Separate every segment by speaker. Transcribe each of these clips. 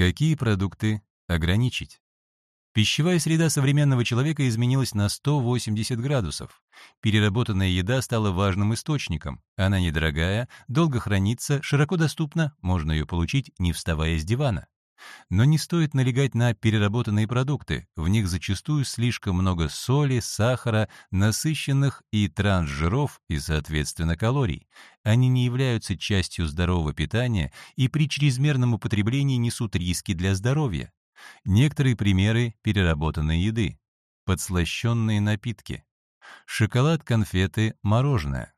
Speaker 1: Какие продукты ограничить? Пищевая среда современного человека изменилась на 180 градусов. Переработанная еда стала важным источником. Она недорогая, долго хранится, широко доступна, можно ее получить, не вставая с дивана. Но не стоит налегать на переработанные продукты. В них зачастую слишком много соли, сахара, насыщенных и трансжиров и, соответственно, калорий. Они не являются частью здорового питания и при чрезмерном употреблении несут риски для здоровья. Некоторые примеры переработанной еды. Подслащенные напитки. Шоколад, конфеты, мороженое.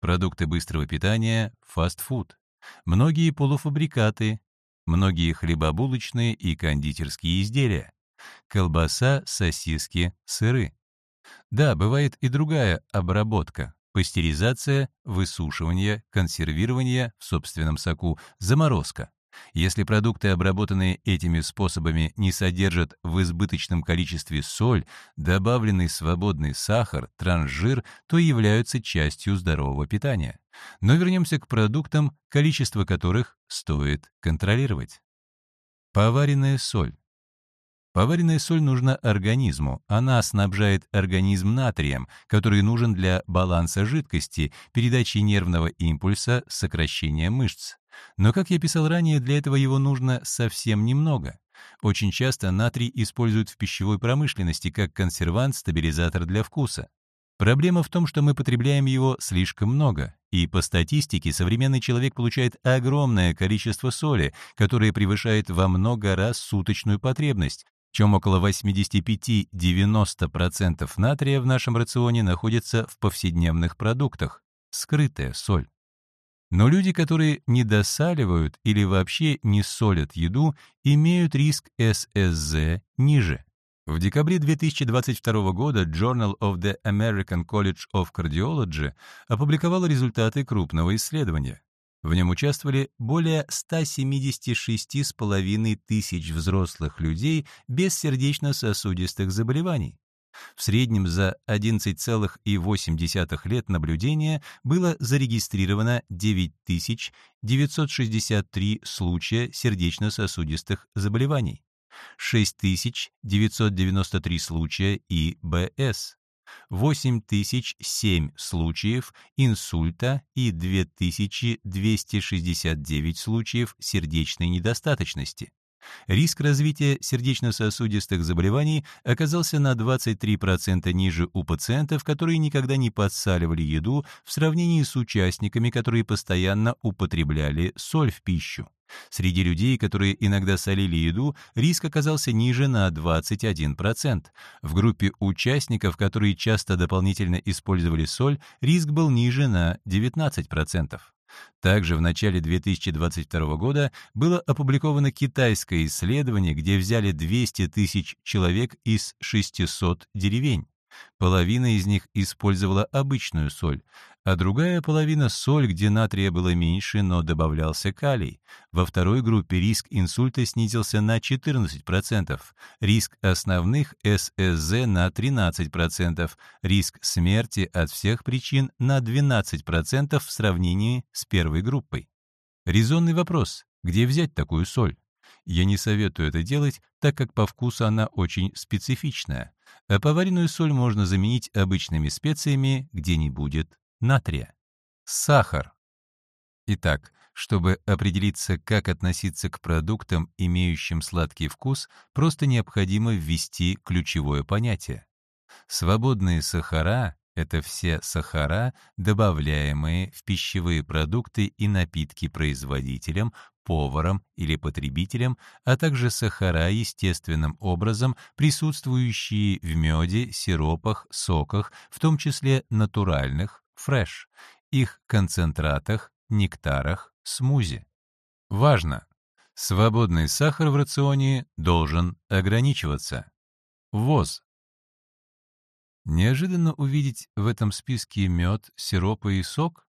Speaker 1: Продукты быстрого питания, фастфуд. Многие полуфабрикаты, многие хлебобулочные и кондитерские изделия. Колбаса, сосиски, сыры. Да, бывает и другая обработка. Пастеризация, высушивание, консервирование в собственном соку, заморозка. Если продукты, обработанные этими способами, не содержат в избыточном количестве соль, добавленный свободный сахар, трансжир, то являются частью здорового питания. Но вернемся к продуктам, количество которых стоит контролировать. Поваренная соль. Поваренная соль нужна организму. Она снабжает организм натрием, который нужен для баланса жидкости, передачи нервного импульса, сокращения мышц. Но, как я писал ранее, для этого его нужно совсем немного. Очень часто натрий используют в пищевой промышленности как консервант, стабилизатор для вкуса. Проблема в том, что мы потребляем его слишком много, и по статистике современный человек получает огромное количество соли, которое превышает во много раз суточную потребность, чем около 85-90% натрия в нашем рационе находится в повседневных продуктах, скрытая соль. Но люди, которые недосаливают или вообще не солят еду, имеют риск ССЗ ниже. В декабре 2022 года Journal of the American College of Cardiology опубликовал результаты крупного исследования. В нем участвовали более 176,5 тысяч взрослых людей без сердечно-сосудистых заболеваний. В среднем за 11,8 лет наблюдения было зарегистрировано 9963 случая сердечно-сосудистых заболеваний, 6993 случая ИБС, 8007 случаев инсульта и 2269 случаев сердечной недостаточности. Риск развития сердечно-сосудистых заболеваний оказался на 23% ниже у пациентов, которые никогда не подсаливали еду в сравнении с участниками, которые постоянно употребляли соль в пищу. Среди людей, которые иногда солили еду, риск оказался ниже на 21%. В группе участников, которые часто дополнительно использовали соль, риск был ниже на 19%. Также в начале 2022 года было опубликовано китайское исследование, где взяли 200 тысяч человек из 600 деревень. Половина из них использовала обычную соль, а другая половина — соль, где натрия было меньше, но добавлялся калий. Во второй группе риск инсульта снизился на 14%, риск основных ССЗ на 13%, риск смерти от всех причин на 12% в сравнении с первой группой. Резонный вопрос — где взять такую соль? Я не советую это делать, так как по вкусу она очень специфичная. А поваренную соль можно заменить обычными специями, где не будет натрия. Сахар. Итак, чтобы определиться, как относиться к продуктам, имеющим сладкий вкус, просто необходимо ввести ключевое понятие. Свободные сахара — это все сахара, добавляемые в пищевые продукты и напитки производителям, поваром или потребителем, а также сахара естественным образом присутствующие в меде, сиропах, соках, в том числе натуральных, фреш, их концентратах, нектарах, смузи. Важно! Свободный сахар в рационе должен ограничиваться. ВОЗ. Неожиданно увидеть в этом списке мед, сиропы и сок?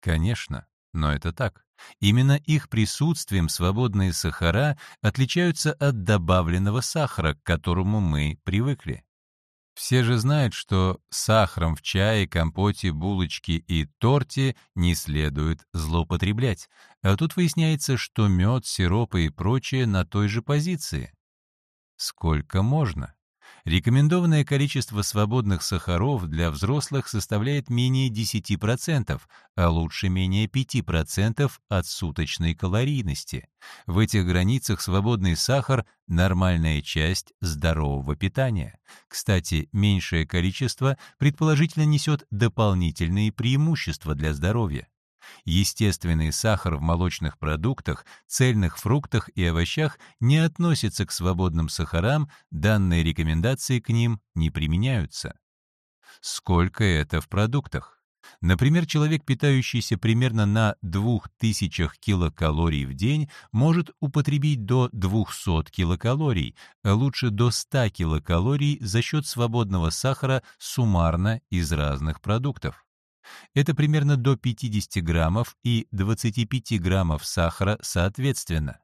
Speaker 1: Конечно, но это так. Именно их присутствием свободные сахара отличаются от добавленного сахара, к которому мы привыкли. Все же знают, что сахаром в чае, компоте, булочке и торте не следует злоупотреблять. А тут выясняется, что мед, сиропы и прочее на той же позиции. Сколько можно? Рекомендованное количество свободных сахаров для взрослых составляет менее 10%, а лучше менее 5% от суточной калорийности. В этих границах свободный сахар – нормальная часть здорового питания. Кстати, меньшее количество предположительно несет дополнительные преимущества для здоровья. Естественный сахар в молочных продуктах, цельных фруктах и овощах не относится к свободным сахарам, данные рекомендации к ним не применяются. Сколько это в продуктах? Например, человек, питающийся примерно на 2000 килокалорий в день, может употребить до 200 килокалорий, а лучше до 100 килокалорий за счет свободного сахара суммарно из разных продуктов. Это примерно до 50 граммов и 25 граммов сахара соответственно.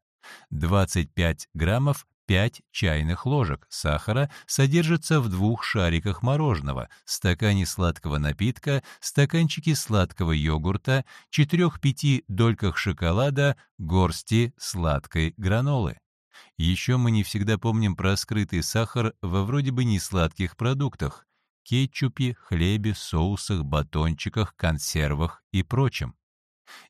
Speaker 1: 25 граммов 5 чайных ложек сахара содержится в двух шариках мороженого, стакане сладкого напитка, стаканчике сладкого йогурта, 4-5 дольках шоколада, горсти сладкой гранолы. Еще мы не всегда помним про скрытый сахар во вроде бы несладких продуктах кетчупе, хлебе, соусах, батончиках, консервах и прочем.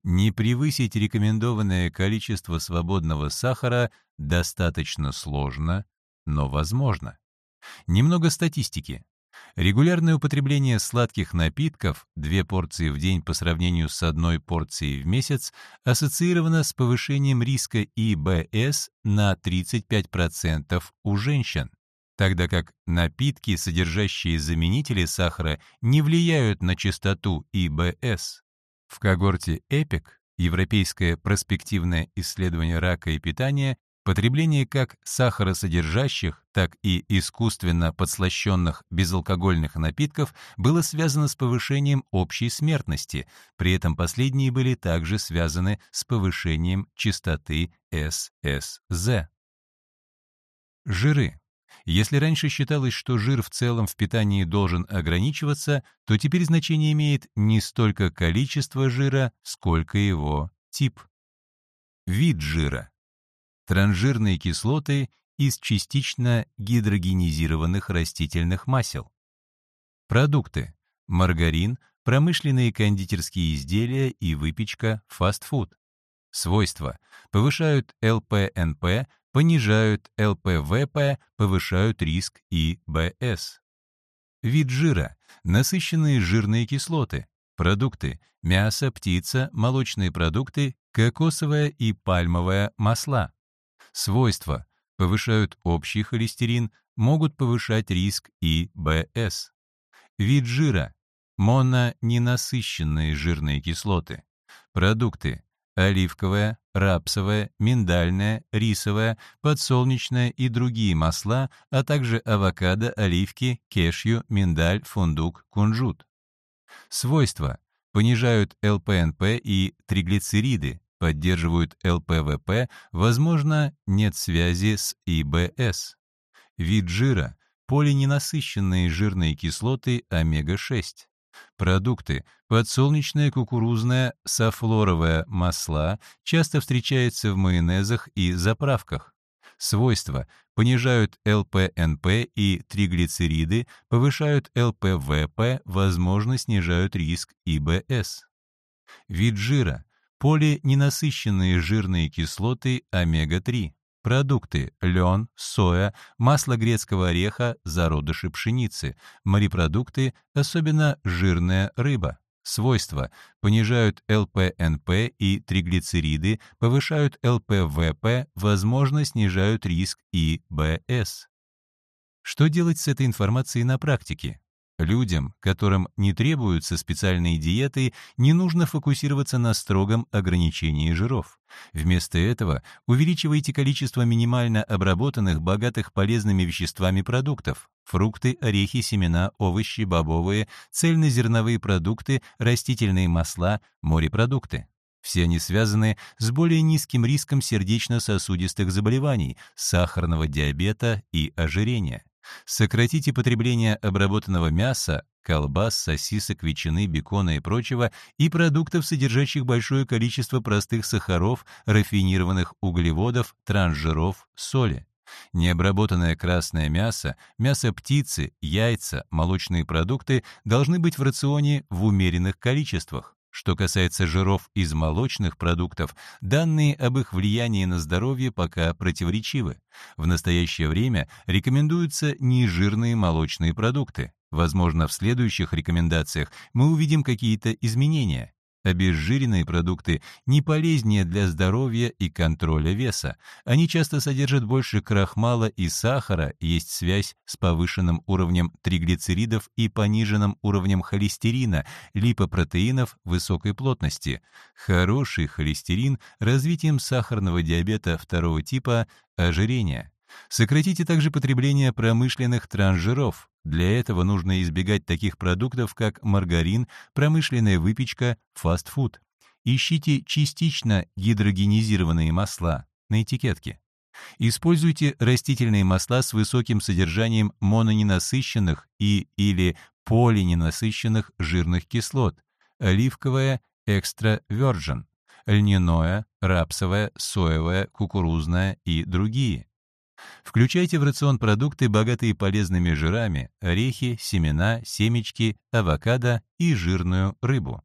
Speaker 1: Не превысить рекомендованное количество свободного сахара достаточно сложно, но возможно. Немного статистики. Регулярное употребление сладких напитков, две порции в день по сравнению с одной порцией в месяц, ассоциировано с повышением риска ИБС на 35% у женщин тогда как напитки, содержащие заменители сахара, не влияют на частоту ИБС. В когорте EPIC, Европейское проспективное исследование рака и питания, потребление как сахаросодержащих, так и искусственно подслащенных безалкогольных напитков было связано с повышением общей смертности, при этом последние были также связаны с повышением частоты ССЗ. Жиры. Если раньше считалось, что жир в целом в питании должен ограничиваться, то теперь значение имеет не столько количество жира, сколько его тип. Вид жира. Транжирные кислоты из частично гидрогенизированных растительных масел. Продукты. Маргарин, промышленные кондитерские изделия и выпечка, фастфуд. Свойства. Повышают ЛПНП, понижают ЛПВП, повышают риск ИБС. Вид жира. Насыщенные жирные кислоты. Продукты. Мясо, птица, молочные продукты, кокосовое и пальмовое масла. Свойства. Повышают общий холестерин, могут повышать риск ИБС. Вид жира. Мононенасыщенные жирные кислоты. Продукты оливковое, рапсовое, миндальное, рисовое, подсолнечное и другие масла, а также авокадо, оливки, кешью, миндаль, фундук, кунжут. Свойства. Понижают ЛПНП и триглицериды, поддерживают ЛПВП, возможно, нет связи с ИБС. Вид жира – полиненасыщенные жирные кислоты омега-6. Продукты подсолнечное, кукурузное, софлоровое масла часто встречаются в майонезах и заправках. Свойства понижают ЛПНП и триглицериды, повышают ЛПВП, возможно, снижают риск ИБС. Вид жира полиненасыщенные жирные кислоты омега-3. Продукты – лен, соя, масло грецкого ореха, зародыши пшеницы, морепродукты, особенно жирная рыба. Свойства – понижают ЛПНП и триглицериды, повышают ЛПВП, возможно, снижают риск ИБС. Что делать с этой информацией на практике? Людям, которым не требуются специальные диеты, не нужно фокусироваться на строгом ограничении жиров. Вместо этого увеличивайте количество минимально обработанных, богатых полезными веществами продуктов. Фрукты, орехи, семена, овощи, бобовые, цельнозерновые продукты, растительные масла, морепродукты. Все они связаны с более низким риском сердечно-сосудистых заболеваний, сахарного диабета и ожирения. Сократите потребление обработанного мяса, колбас, сосисок, ветчины, бекона и прочего, и продуктов, содержащих большое количество простых сахаров, рафинированных углеводов, трансжиров, соли. Необработанное красное мясо, мясо птицы, яйца, молочные продукты должны быть в рационе в умеренных количествах. Что касается жиров из молочных продуктов, данные об их влиянии на здоровье пока противоречивы. В настоящее время рекомендуются нежирные молочные продукты. Возможно, в следующих рекомендациях мы увидим какие-то изменения. Обезжиренные продукты не полезнее для здоровья и контроля веса. Они часто содержат больше крахмала и сахара, есть связь с повышенным уровнем триглицеридов и пониженным уровнем холестерина, липопротеинов высокой плотности. Хороший холестерин развитием сахарного диабета второго типа, ожирения. Сократите также потребление промышленных трансжиров. Для этого нужно избегать таких продуктов, как маргарин, промышленная выпечка, фастфуд. Ищите частично гидрогенизированные масла на этикетке. Используйте растительные масла с высоким содержанием мононенасыщенных и или полиненасыщенных жирных кислот, оливковое, экстра virgin, льняное, рапсовое, соевое, кукурузное и другие. Включайте в рацион продукты, богатые полезными жирами, орехи, семена, семечки, авокадо и жирную рыбу.